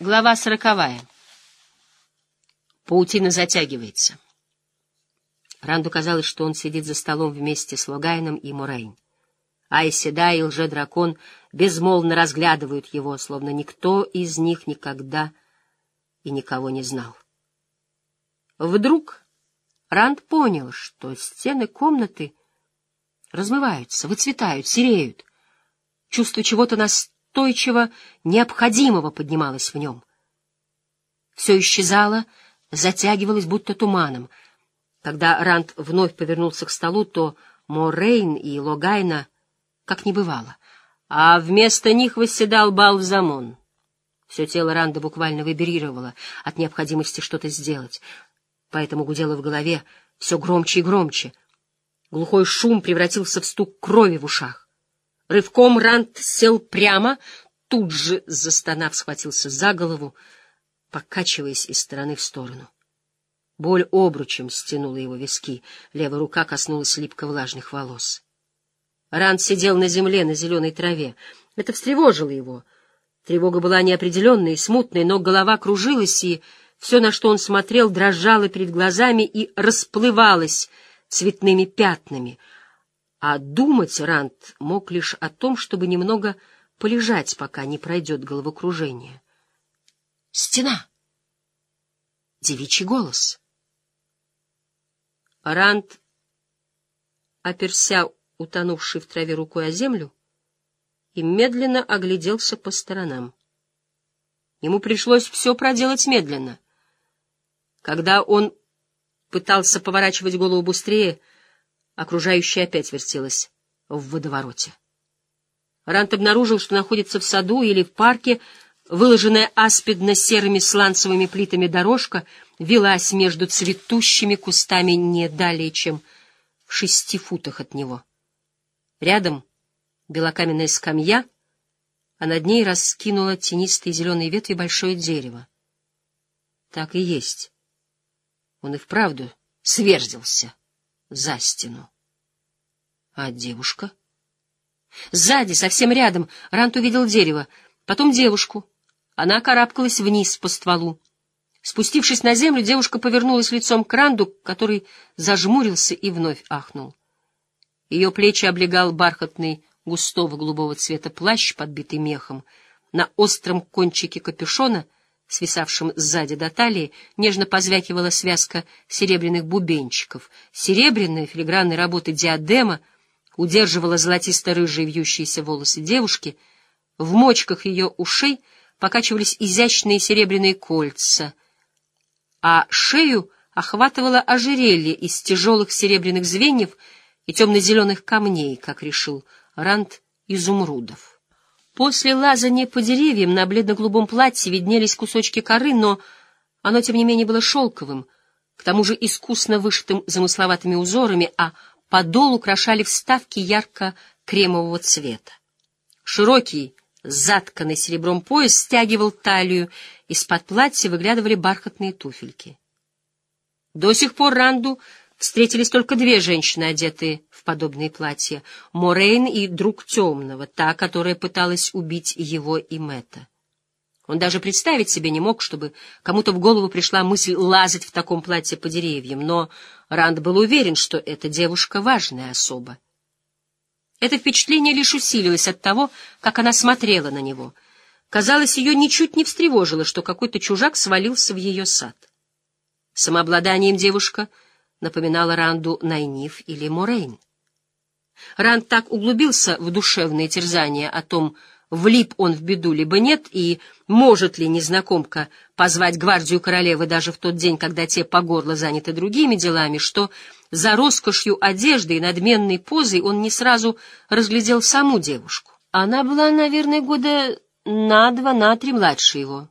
Глава сороковая. Паутина затягивается. Ранду казалось, что он сидит за столом вместе с Логайном и Морейн. Айседа и лже-дракон безмолвно разглядывают его, словно никто из них никогда и никого не знал. Вдруг Ранд понял, что стены комнаты размываются, выцветают, сереют. Чувство чего-то настолько настойчиво необходимого поднималось в нем. Все исчезало, затягивалось будто туманом. Когда Ранд вновь повернулся к столу, то Морейн и Логайна как не бывало, а вместо них восседал Балзамон. Все тело Ранда буквально вибрировало от необходимости что-то сделать, поэтому гудело в голове все громче и громче. Глухой шум превратился в стук крови в ушах. Рывком Рант сел прямо, тут же, застонав, схватился за голову, покачиваясь из стороны в сторону. Боль обручем стянула его виски, левая рука коснулась липко-влажных волос. Рант сидел на земле, на зеленой траве. Это встревожило его. Тревога была неопределенной и смутной, но голова кружилась, и все, на что он смотрел, дрожало перед глазами и расплывалось цветными пятнами — а думать Рант мог лишь о том, чтобы немного полежать, пока не пройдет головокружение. Стена! Девичий голос! Рант, оперся утонувший в траве рукой о землю, и медленно огляделся по сторонам. Ему пришлось все проделать медленно. Когда он пытался поворачивать голову быстрее, Окружающее опять вертелось в водовороте. Рант обнаружил, что находится в саду или в парке, выложенная аспидно-серыми сланцевыми плитами дорожка велась между цветущими кустами не далее, чем в шести футах от него. Рядом белокаменная скамья, а над ней раскинуло тенистые зеленые ветви большое дерево. Так и есть. Он и вправду сверзился за стену. А девушка? Сзади, совсем рядом, Рант увидел дерево, потом девушку. Она карабкалась вниз по стволу. Спустившись на землю, девушка повернулась лицом к Ранду, который зажмурился и вновь ахнул. Ее плечи облегал бархатный густого голубого цвета плащ, подбитый мехом. На остром кончике капюшона — свисавшим сзади до талии, нежно позвякивала связка серебряных бубенчиков. Серебряная филигранной работы диадема удерживала золотисто-рыжие вьющиеся волосы девушки, в мочках ее ушей покачивались изящные серебряные кольца, а шею охватывало ожерелье из тяжелых серебряных звеньев и темно-зеленых камней, как решил Ранд, изумрудов. После лазания по деревьям на бледно-голубом платье виднелись кусочки коры, но оно, тем не менее, было шелковым, к тому же искусно вышитым замысловатыми узорами, а подол украшали вставки ярко-кремового цвета. Широкий, затканный серебром пояс стягивал талию, из-под платья выглядывали бархатные туфельки. До сих пор Ранду встретились только две женщины, одетые подобные платья — Морейн и друг Темного, та, которая пыталась убить его и Мэтта. Он даже представить себе не мог, чтобы кому-то в голову пришла мысль лазать в таком платье по деревьям, но Ранд был уверен, что эта девушка — важная особа. Это впечатление лишь усилилось от того, как она смотрела на него. Казалось, ее ничуть не встревожило, что какой-то чужак свалился в ее сад. Самообладанием девушка — напоминала Ранду Найниф или Морейн. Ранд так углубился в душевные терзания о том, влип он в беду либо нет, и может ли незнакомка позвать гвардию королевы даже в тот день, когда те по горло заняты другими делами, что за роскошью одежды и надменной позой он не сразу разглядел саму девушку. Она была, наверное, года на два, на три младше его.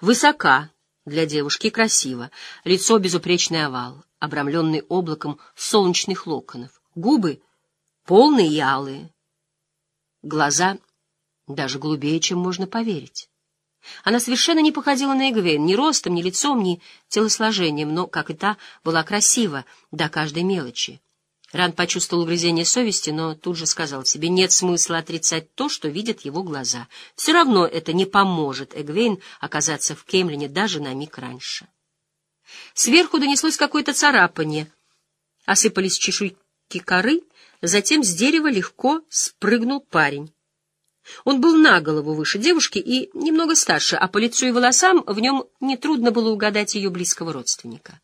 Высока для девушки красиво, лицо безупречный овал, обрамленный облаком солнечных локонов, губы полные и алые, глаза даже голубее, чем можно поверить. Она совершенно не походила на Эгвейн, ни ростом, ни лицом, ни телосложением, но, как и та, была красива до каждой мелочи. Ран почувствовал угрызение совести, но тут же сказал себе, нет смысла отрицать то, что видят его глаза. Все равно это не поможет Эгвейн оказаться в Кемлине даже на миг раньше. Сверху донеслось какое-то царапание. Осыпались чешуйки коры, затем с дерева легко спрыгнул парень. Он был на голову выше девушки и немного старше, а по лицу и волосам в нем нетрудно было угадать ее близкого родственника.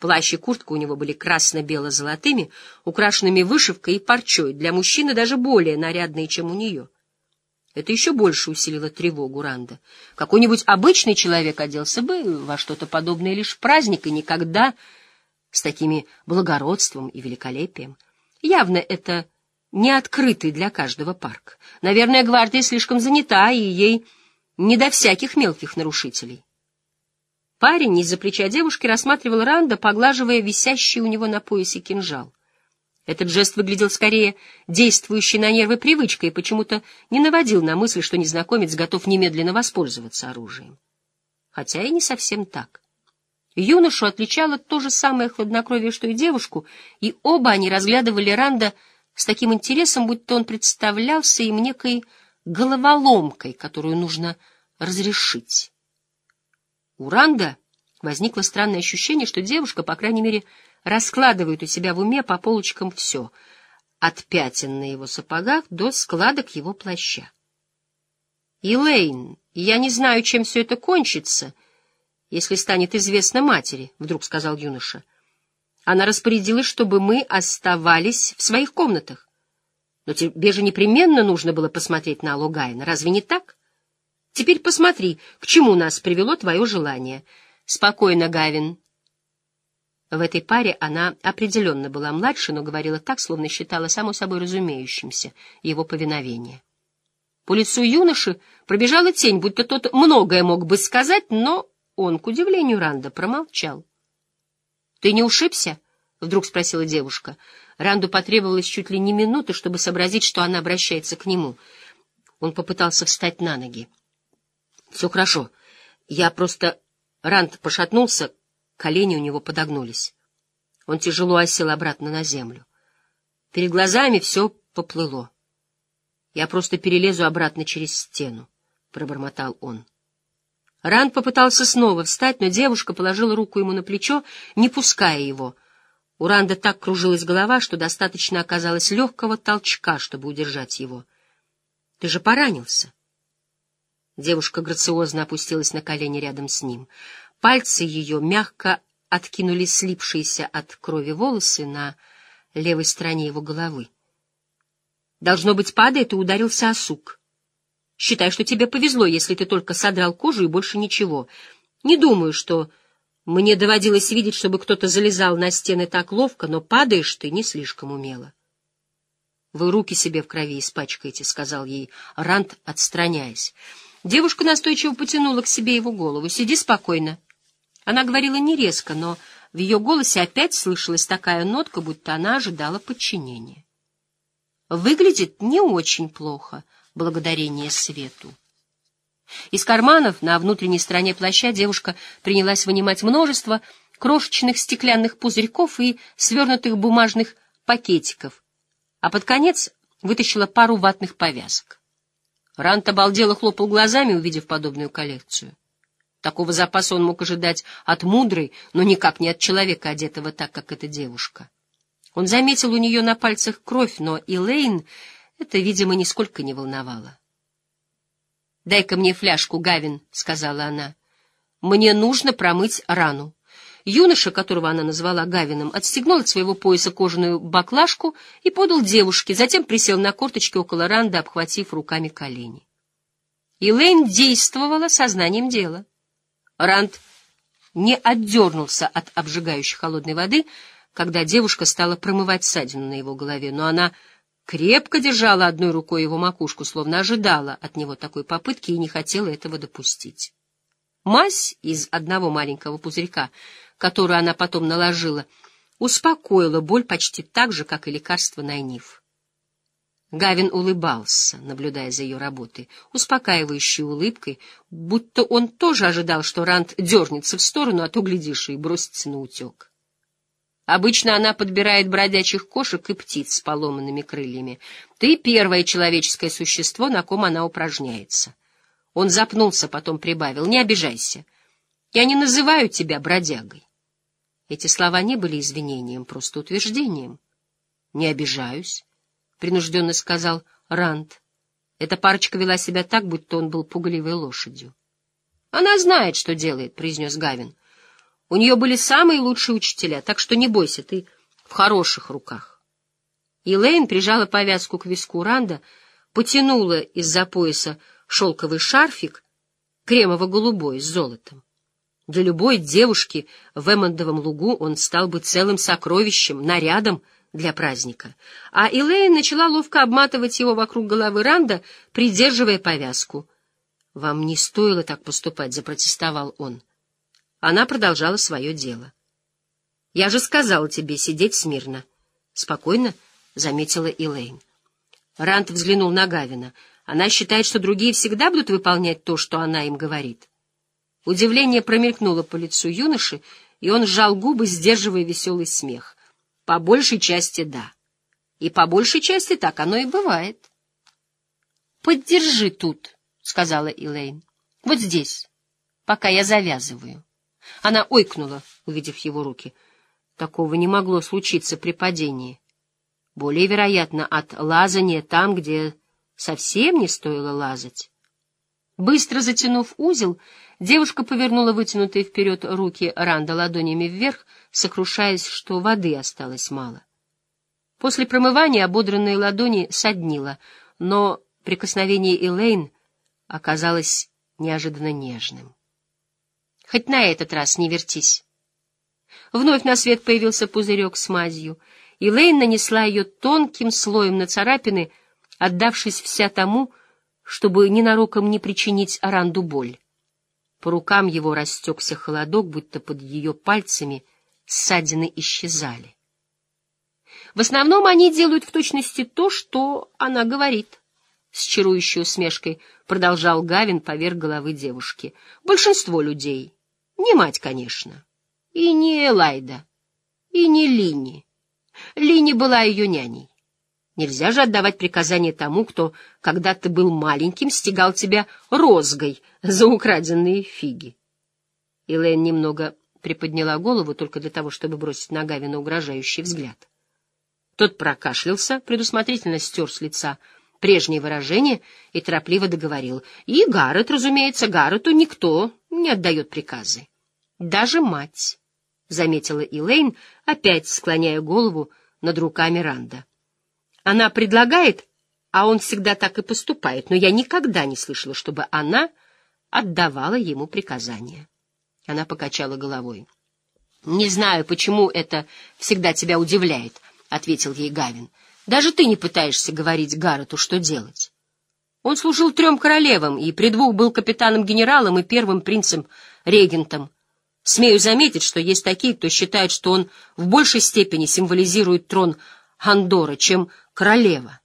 Плащ и куртка у него были красно-бело-золотыми, украшенными вышивкой и парчой, для мужчины даже более нарядные, чем у нее. Это еще больше усилило тревогу Ранда. Какой-нибудь обычный человек оделся бы во что-то подобное лишь в праздник и никогда с такими благородством и великолепием. Явно это не открытый для каждого парк. Наверное, гвардия слишком занята, и ей не до всяких мелких нарушителей. Парень из-за плеча девушки рассматривал Ранда, поглаживая висящий у него на поясе кинжал. Этот жест выглядел скорее действующей на нервы привычкой и почему-то не наводил на мысль, что незнакомец готов немедленно воспользоваться оружием. Хотя и не совсем так. Юношу отличало то же самое хладнокровие, что и девушку, и оба они разглядывали Ранда с таким интересом, будто он представлялся им некой головоломкой, которую нужно разрешить. У Ранда возникло странное ощущение, что девушка, по крайней мере, раскладывает у себя в уме по полочкам все, от пятен на его сапогах до складок его плаща. «Илэйн, я не знаю, чем все это кончится, если станет известно матери», — вдруг сказал юноша. «Она распорядилась, чтобы мы оставались в своих комнатах. Но тебе же непременно нужно было посмотреть на Лугайна, разве не так?» Теперь посмотри, к чему нас привело твое желание. Спокойно, Гавин. В этой паре она определенно была младше, но говорила так, словно считала само собой разумеющимся его повиновение. По лицу юноши пробежала тень, будто тот многое мог бы сказать, но он, к удивлению Ранда, промолчал. — Ты не ушибся? — вдруг спросила девушка. Ранду потребовалось чуть ли не минуты, чтобы сообразить, что она обращается к нему. Он попытался встать на ноги. Все хорошо. Я просто... Ранд пошатнулся, колени у него подогнулись. Он тяжело осел обратно на землю. Перед глазами все поплыло. Я просто перелезу обратно через стену, — пробормотал он. Ранд попытался снова встать, но девушка положила руку ему на плечо, не пуская его. У Ранда так кружилась голова, что достаточно оказалось легкого толчка, чтобы удержать его. — Ты же поранился. — Девушка грациозно опустилась на колени рядом с ним. Пальцы ее мягко откинули слипшиеся от крови волосы на левой стороне его головы. Должно быть, падает и ударился о сук. Считай, что тебе повезло, если ты только содрал кожу и больше ничего. Не думаю, что мне доводилось видеть, чтобы кто-то залезал на стены так ловко, но падаешь ты не слишком умело. — Вы руки себе в крови испачкаете, — сказал ей Рант, отстраняясь. Девушка настойчиво потянула к себе его голову. «Сиди спокойно». Она говорила не резко, но в ее голосе опять слышалась такая нотка, будто она ожидала подчинения. Выглядит не очень плохо, благодарение свету. Из карманов на внутренней стороне плаща девушка принялась вынимать множество крошечных стеклянных пузырьков и свернутых бумажных пакетиков, а под конец вытащила пару ватных повязок. Рант обалдело хлопал глазами, увидев подобную коллекцию. Такого запаса он мог ожидать от мудрой, но никак не от человека, одетого так, как эта девушка. Он заметил у нее на пальцах кровь, но Элейн это, видимо, нисколько не волновало. — Дай-ка мне фляжку, Гавин, — сказала она. — Мне нужно промыть рану. Юноша, которого она назвала Гавином, отстегнул от своего пояса кожаную баклажку и подал девушке, затем присел на корточки около Ранда, обхватив руками колени. Илэйн действовала сознанием дела. Ранд не отдернулся от обжигающей холодной воды, когда девушка стала промывать ссадину на его голове, но она крепко держала одной рукой его макушку, словно ожидала от него такой попытки и не хотела этого допустить. Мазь из одного маленького пузырька которую она потом наложила, успокоила боль почти так же, как и лекарство Найниф. Гавин улыбался, наблюдая за ее работой, успокаивающей улыбкой, будто он тоже ожидал, что Ранд дернется в сторону, а то, глядишь, и бросится на утек. Обычно она подбирает бродячих кошек и птиц с поломанными крыльями. Ты первое человеческое существо, на ком она упражняется. Он запнулся, потом прибавил. Не обижайся. Я не называю тебя бродягой. Эти слова не были извинением, просто утверждением. Не обижаюсь, — принужденно сказал Ранд. Эта парочка вела себя так, будто он был пугливой лошадью. — Она знает, что делает, — произнес Гавин. У нее были самые лучшие учителя, так что не бойся, ты в хороших руках. Елейн прижала повязку к виску Ранда, потянула из-за пояса шелковый шарфик, кремово-голубой, с золотом. Для любой девушки в Эммондовом лугу он стал бы целым сокровищем, нарядом для праздника. А Элейн начала ловко обматывать его вокруг головы Ранда, придерживая повязку. — Вам не стоило так поступать, — запротестовал он. Она продолжала свое дело. — Я же сказала тебе сидеть смирно. — Спокойно, — заметила Элейн. Рант взглянул на Гавина. Она считает, что другие всегда будут выполнять то, что она им говорит. Удивление промелькнуло по лицу юноши, и он сжал губы, сдерживая веселый смех. По большей части — да. И по большей части так оно и бывает. — Поддержи тут, — сказала Элейн. — Вот здесь, пока я завязываю. Она ойкнула, увидев его руки. Такого не могло случиться при падении. Более вероятно, от лазания там, где совсем не стоило лазать. Быстро затянув узел, девушка повернула вытянутые вперед руки Ранда ладонями вверх, сокрушаясь, что воды осталось мало. После промывания ободранные ладони соднило, но прикосновение Элейн оказалось неожиданно нежным. Хоть на этот раз не вертись. Вновь на свет появился пузырек с мазью, и Лейн нанесла ее тонким слоем на царапины, отдавшись вся тому, чтобы ненароком не причинить Аранду боль. По рукам его растекся холодок, будто под ее пальцами ссадины исчезали. В основном они делают в точности то, что она говорит. С чарующей усмешкой продолжал Гавин поверх головы девушки. Большинство людей не мать, конечно. И не Элайда. И не Линни. Линни была ее няней. Нельзя же отдавать приказание тому, кто, когда ты был маленьким, стегал тебя розгой за украденные фиги. Элэйн немного приподняла голову только для того, чтобы бросить на Гавина угрожающий взгляд. Тот прокашлялся, предусмотрительно стер с лица прежнее выражение и торопливо договорил. И Гаррет, разумеется, Гаррету никто не отдает приказы. Даже мать, — заметила Элейн, опять склоняя голову над руками Ранда. Она предлагает, а он всегда так и поступает, но я никогда не слышала, чтобы она отдавала ему приказания. Она покачала головой. — Не знаю, почему это всегда тебя удивляет, — ответил ей Гавин. — Даже ты не пытаешься говорить Гаррету, что делать. Он служил трем королевам, и при двух был капитаном-генералом и первым принцем-регентом. Смею заметить, что есть такие, кто считает, что он в большей степени символизирует трон Андора, чем королева.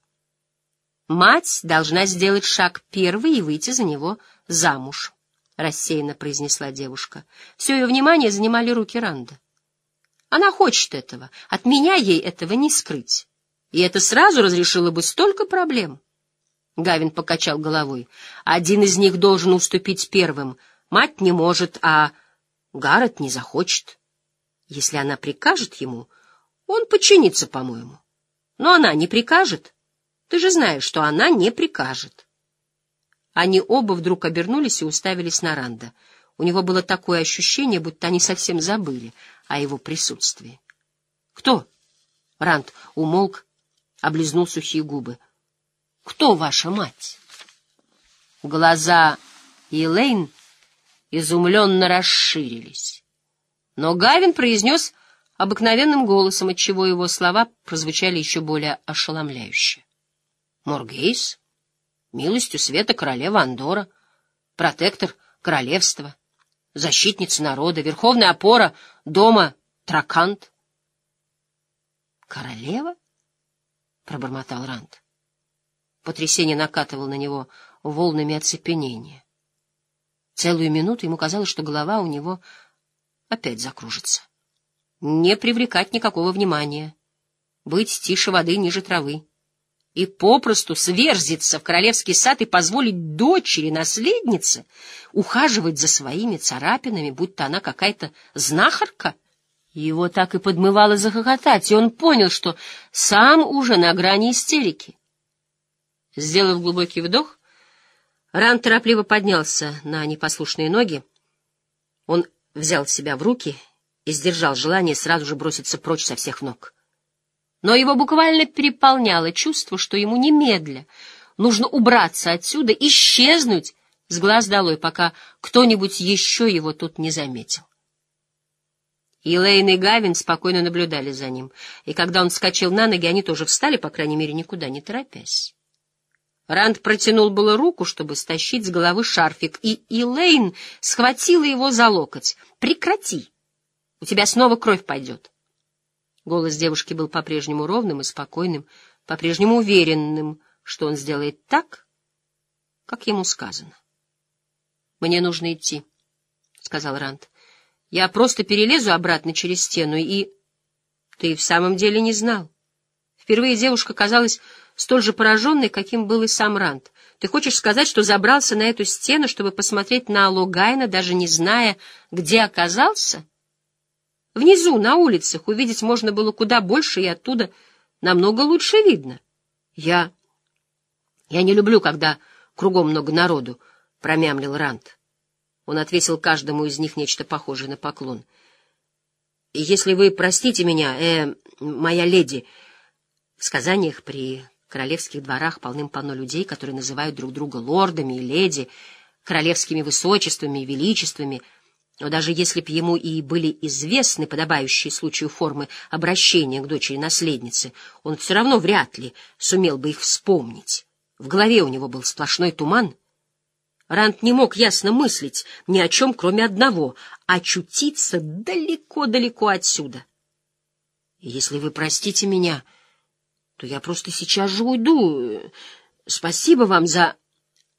Мать должна сделать шаг первый и выйти за него замуж, — рассеянно произнесла девушка. Все ее внимание занимали руки Ранда. Она хочет этого, от меня ей этого не скрыть. И это сразу разрешило бы столько проблем. Гавин покачал головой. Один из них должен уступить первым. Мать не может, а Гаррет не захочет. Если она прикажет ему, он подчинится, по-моему. Но она не прикажет. Ты же знаешь, что она не прикажет. Они оба вдруг обернулись и уставились на Ранда. У него было такое ощущение, будто они совсем забыли о его присутствии. — Кто? — Ранд умолк, облизнул сухие губы. — Кто ваша мать? Глаза Елейн изумленно расширились. Но Гавин произнес обыкновенным голосом, отчего его слова прозвучали еще более ошеломляюще. Моргейс, милостью света королева Андора, протектор королевства, защитница народа, верховная опора дома Тракант. «Королева?» — пробормотал Ранд. Потрясение накатывало на него волнами оцепенения. Целую минуту ему казалось, что голова у него опять закружится. не привлекать никакого внимания, быть тише воды ниже травы и попросту сверзиться в королевский сад и позволить дочери, наследнице, ухаживать за своими царапинами, будто она какая-то знахарка. Его так и подмывало захохотать, и он понял, что сам уже на грани истерики. Сделав глубокий вдох, Ран торопливо поднялся на непослушные ноги. Он взял себя в руки и сдержал желание сразу же броситься прочь со всех ног. Но его буквально переполняло чувство, что ему немедля нужно убраться отсюда, исчезнуть с глаз долой, пока кто-нибудь еще его тут не заметил. Елейн и Гавин спокойно наблюдали за ним, и когда он вскочил на ноги, они тоже встали, по крайней мере, никуда не торопясь. Ранд протянул было руку, чтобы стащить с головы шарфик, и Илэйн схватила его за локоть. «Прекрати! У тебя снова кровь пойдет!» Голос девушки был по-прежнему ровным и спокойным, по-прежнему уверенным, что он сделает так, как ему сказано. «Мне нужно идти», — сказал Ранд. «Я просто перелезу обратно через стену, и...» «Ты в самом деле не знал». Впервые девушка казалась столь же пораженный, каким был и сам Рант. Ты хочешь сказать, что забрался на эту стену, чтобы посмотреть на Логайна, даже не зная, где оказался? Внизу, на улицах, увидеть можно было куда больше, и оттуда намного лучше видно. Я... Я не люблю, когда кругом много народу, — промямлил Рант. Он отвесил каждому из них нечто похожее на поклон. — Если вы простите меня, э, моя леди, в сказаниях при королевских дворах полным-полно людей, которые называют друг друга лордами и леди, королевскими высочествами и величествами, но даже если б ему и были известны подобающие случаю формы обращения к дочери-наследницы, он все равно вряд ли сумел бы их вспомнить. В голове у него был сплошной туман. Рант не мог ясно мыслить ни о чем, кроме одного — очутиться далеко-далеко отсюда. «Если вы простите меня...» то я просто сейчас же уйду. Спасибо вам за...»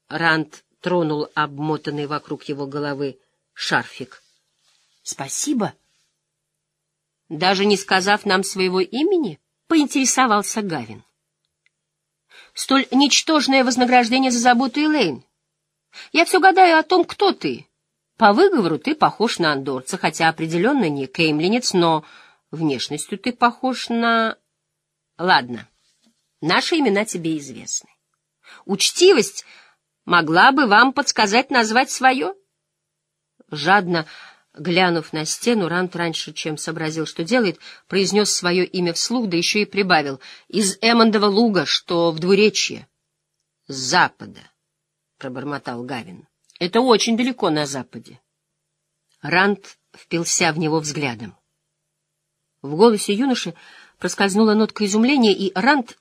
Ранд тронул обмотанный вокруг его головы шарфик. «Спасибо?» Даже не сказав нам своего имени, поинтересовался Гавин. «Столь ничтожное вознаграждение за заботу, Элейн. Я все гадаю о том, кто ты. По выговору ты похож на андорца, хотя определенно не кеймлинец, но внешностью ты похож на... Ладно, наши имена тебе известны. Учтивость могла бы вам подсказать назвать свое? Жадно глянув на стену, Рант раньше, чем сообразил, что делает, произнес свое имя вслух, да еще и прибавил «из Эммондова луга, что в двуречье». «С запада», — пробормотал Гавин. «Это очень далеко на западе». Рант впился в него взглядом. В голосе юноши проскользнула нотка изумления, и Рант,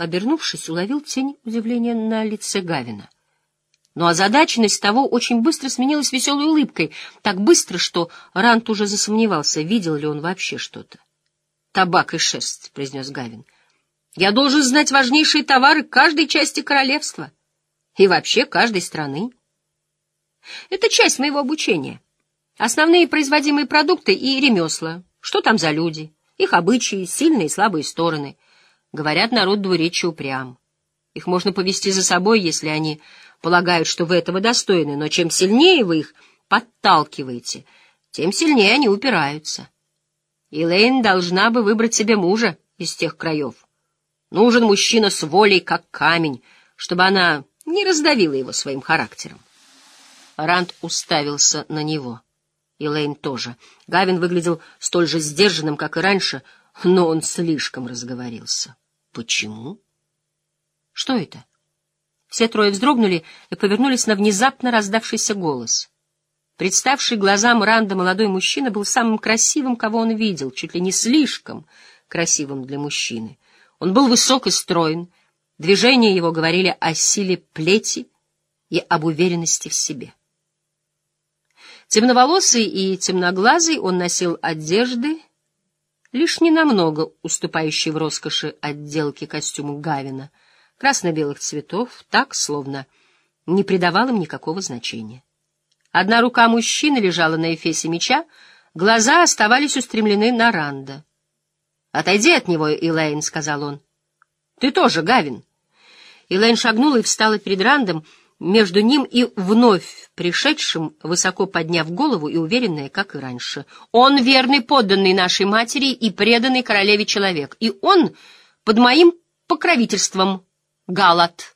обернувшись, уловил тень удивления на лице Гавина. Но озадаченность того очень быстро сменилась веселой улыбкой, так быстро, что Рант уже засомневался, видел ли он вообще что-то. «Табак и шерсть», — произнес Гавин. «Я должен знать важнейшие товары каждой части королевства и вообще каждой страны. Это часть моего обучения. Основные производимые продукты и ремесла. Что там за люди?» их обычаи, сильные и слабые стороны. Говорят, народ двуречия упрям. Их можно повести за собой, если они полагают, что вы этого достойны, но чем сильнее вы их подталкиваете, тем сильнее они упираются. Элейн должна бы выбрать себе мужа из тех краев. Нужен мужчина с волей, как камень, чтобы она не раздавила его своим характером. Ранд уставился на него. И Лейн тоже. Гавин выглядел столь же сдержанным, как и раньше, но он слишком разговорился. Почему? Что это? Все трое вздрогнули и повернулись на внезапно раздавшийся голос. Представший глазам Ранда молодой мужчина был самым красивым, кого он видел, чуть ли не слишком красивым для мужчины. Он был высок и строен, движения его говорили о силе плети и об уверенности в себе. Темноволосый и темноглазый он носил одежды, лишь ненамного уступающие в роскоши отделки костюму Гавина, красно-белых цветов, так, словно не придавал им никакого значения. Одна рука мужчины лежала на эфесе меча, Глаза оставались устремлены на Ранда. «Отойди от него, Элейн», — сказал он. «Ты тоже, Гавин». Элейн шагнула и встала перед Рандом, между ним и вновь пришедшим, высоко подняв голову и уверенная, как и раньше. «Он верный подданный нашей матери и преданный королеве человек, и он под моим покровительством, Галат».